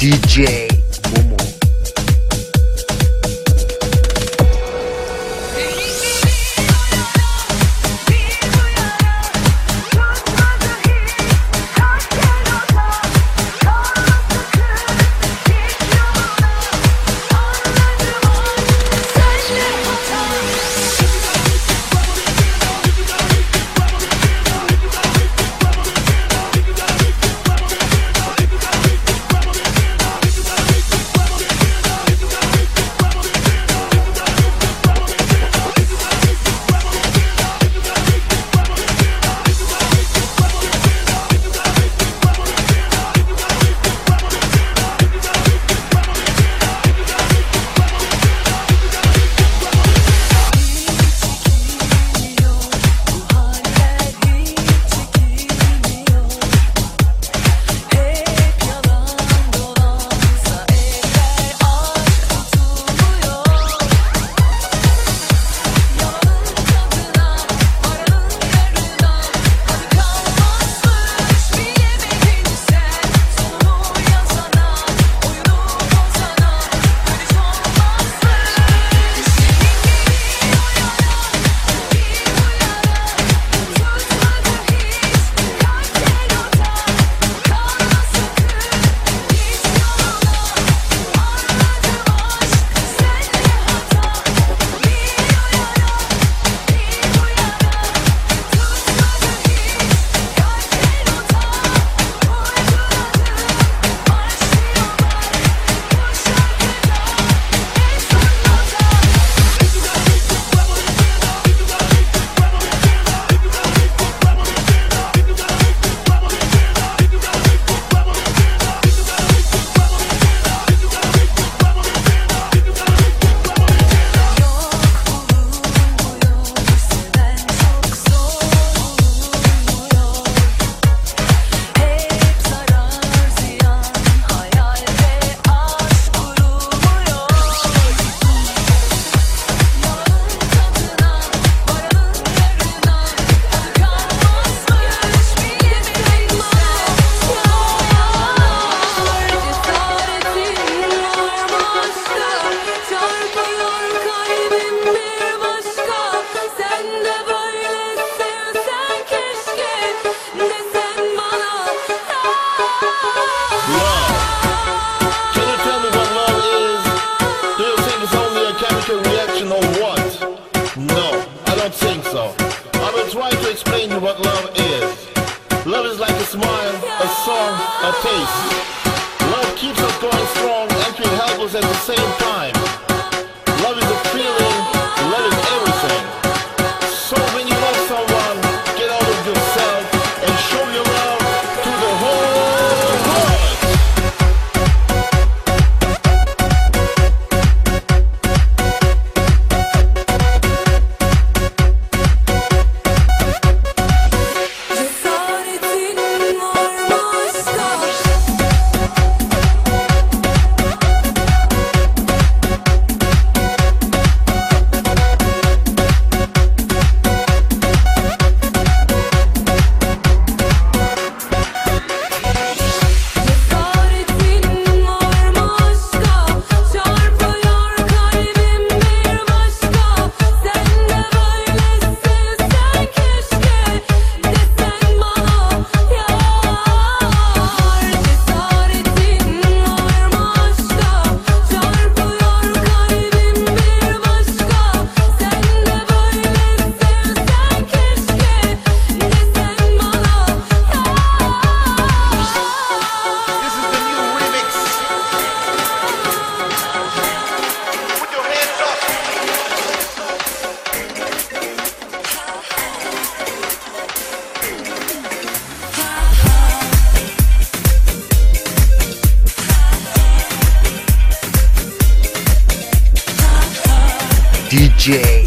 DJ Love is like a smile, a song, a taste. Love keeps us going strong and can help us at the same time. DJ.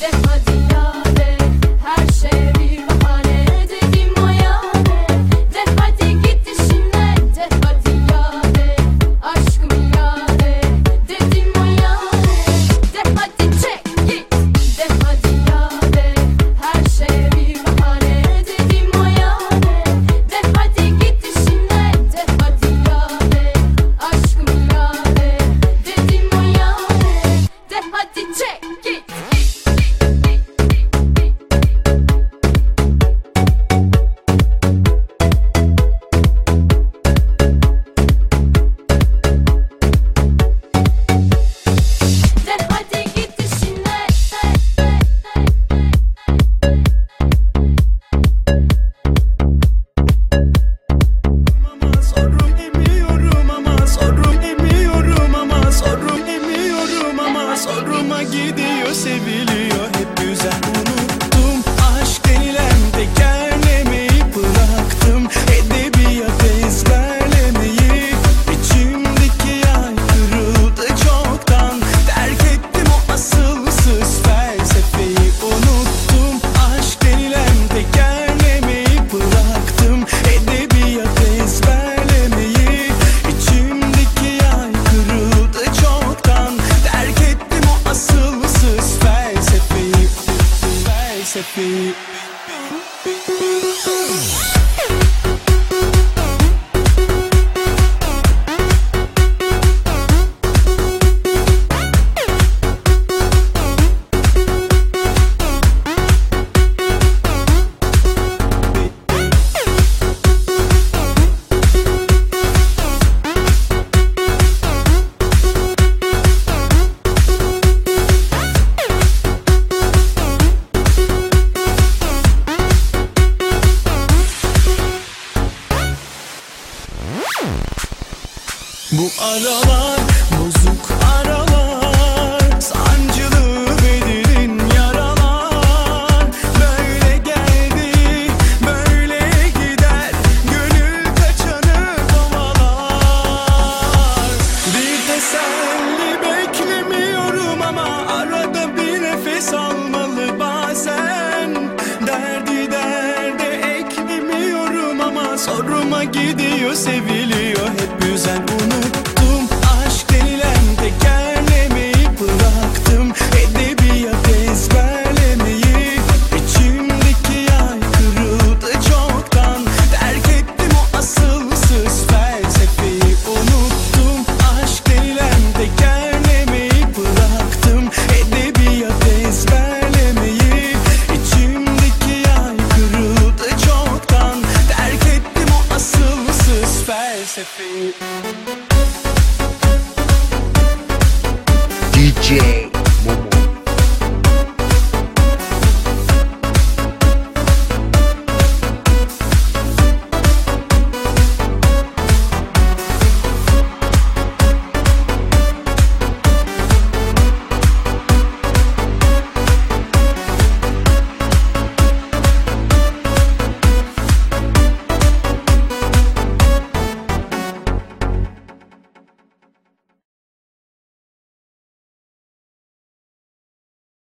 That's what aralar to.